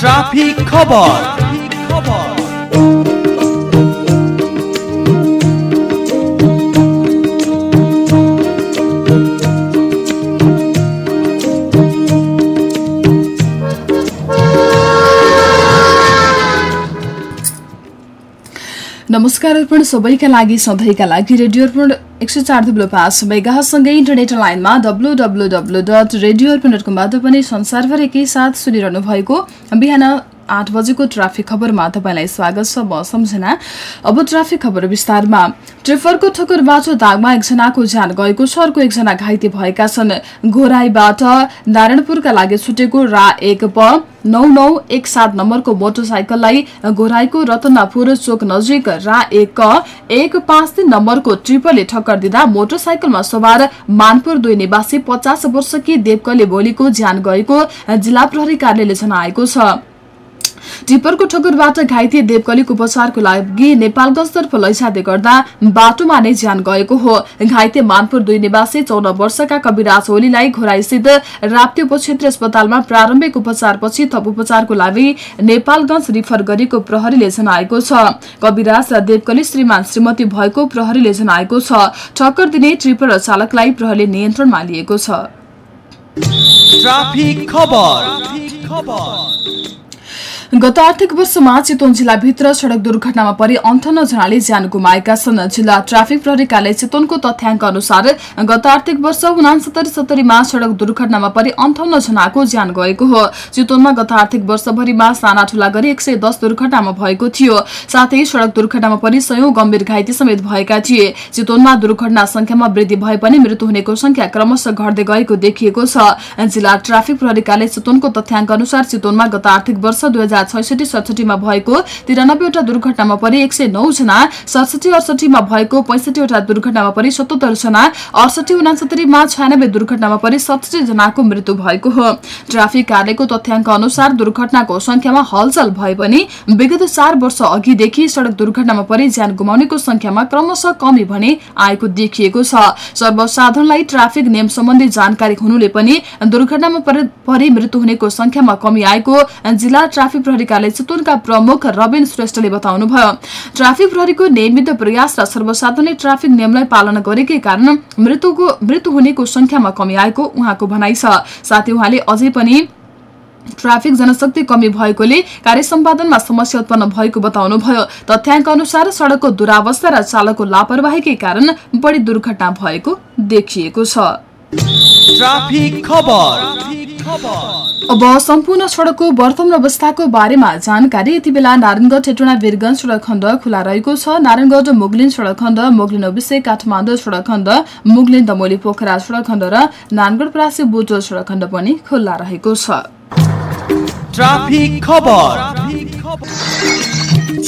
Traffic खबर नमस्कार अर्पण सबैका लागि सधैँका लागि रेडियो अर्पण एक सय चार थुप्रो पाँच मेगासँगै इन्टरनेट लाइनमा W W W dot radio Arpan dot कमबाट पनि संसारभर एकै साथ सुनिरहनु भएको बिहान आठ बजेको ट्राफिक खबरमा तपाईँलाई स्वागत छ म सम्झना। अब ट्राफिक खबर विस्तारमा। ट्रिफरको ठोकरबाट दागमा एकजनाको ज्यान गएको छ अर्को एकजना घाइते भएका छन्। घोराईबाट नारायणपुरका लागि छुटेको रा एक प नौ नौ एक सात नम्बरको मोटरसाइकललाई घोराईको रतनापुर चोक नजिक रा एक एक पाँच तीन नम्बरको ट्रिपरले ठक्कर दिँदा मोटरसाइकलमा सवार मानपुर दुई निवासी पचास वर्षकी देवकले भोलिको ज्यान गएको जिल्ला प्रहरी कार्यालयले जनाएको छ। टिप्परको ठोकरबाट घाइते देवकलीको उपचारको लागि नेपालगंजतर्फ लैजाँदै गर्दा बाटोमा नै ज्यान गएको हो। घाइते मानपुर दुई निवासी चौध वर्षका कविराज ओलीलाई घोराईस्थित राप्ती उपक्षेत्र अस्पतालमा प्रारम्भिक उपचारपछि थप उपचारको लागि नेपालगंज रिफर गरेको प्रहरीले जनाएको छ। कविराज र देवकली श्रीमान श्रीमती भएको प्रहरीले जनाएको छ। ठक्कर दिने ट्रिपर चालकलाई प्रहरीले नियन्त्रणमा लिएको छ। गत आर्थिक वर्षमा चितवन जिल्लाभित्र सड़क दुर्घटनामा परि अन्ठाउन्न जनाले ज्यान गुमाएका छन्। जिल्ला ट्राफिक प्रहरी कार्यालय चितवनको तथ्याङ्क अनुसार गत आर्थिक वर्ष उनासत्तरी सत्तरीमा सड़क दुर्घटनामा परि अन्ठाउन्न जनाको ज्यान गएको हो। चितवनमा गत आर्थिक वर्षभरिमा साना ठूला गरी एक सय दस दुर्घटनामा भएको थियो। साथै सड़क दुर्घटनामा परि सयौं गम्भीर घाइते समेत भएका थिए। चितवनमा दुर्घटना संख्यामा वृद्धि भए पनि मृत्यु हुनेको संख्या क्रमशः घट्दै गएको देखिएको छ। जिल्ला ट्राफिक प्रहरी कार्यालय चितवनको तथ्याङ्क अनुसार चितवनमा गत आर्थिक वर्ष दुई हजार छैसठी सडसठीमा भएको तिरानब्बेवटा दुर्घटनामा परि एक सय नौ जना सडसठी अडसठीमा भएको पैंसठीवटा दुर्घटनामा परि सतहत्तर जना अडसठी उनासत्तरीमा छयानब्बे दुर्घटनामा परि सडसठी जनाको मृत्यु भएको हो। ट्राफिक कार्यालयको तथ्याङ्क अनुसार दुर्घटनाको संख्यामा हलचल भए पनि विगत चार वर्ष अघिदेखि सड़क दुर्घटनामा परि ज्यान गुमाउनेको संख्यामा क्रमशः कमी भने आएको देखिएको छ। सर्वसाधारणलाई ट्राफिक नियम सम्बन्धी जानकारी हुनुले पनि दुर्घटनामा परि मृत्यु हुनेको संख्यामा कमी आएको जिल्ला ट्राफिक प्रहरी कार्यालय चितवनका प्रमुख रविन श्रेष्ठले बताउनुभयो ट्राफिक प्रहरीको नियमित प्रयास र सर्वसाधारणले ट्राफिक नियमलाई पालना गरेकै कारण मृत्युको मृत्यु हुनेको संख्यामा कमी आएको उहाँको भनाइ छ। साथै उहाँले अझै पनि ट्राफिक जनशक्ति कमी भएकोले कार्य सम्पादनमा समस्या उत्पन्न भएको बताउनुभयो। तथ्याङ्क अनुसार सड़कको दुरावस्था र चालकको लापरवाहीकै कारण बढी दुर्घटना भएको देखिएको छ। ट्राफिक खबर। खबर। अब सम्पूर्ण सड़कको वर्तमान अवस्थाको बारेमा जानकारी। यति बेला नारायणगढ हेटोडा वीरगंज सड़क खण्ड खुला रहेको छ। नारायणगढ मुगलिन सड़क खण्ड मुगलिन ओबिसे काठमाडौँ सड़क खण्ड मुगलिन दमोली पोखरा सड़क खण्ड र नानगढ प्रासी बुटोल सड़क खण्ड पनि खुल्ला रहेको छ।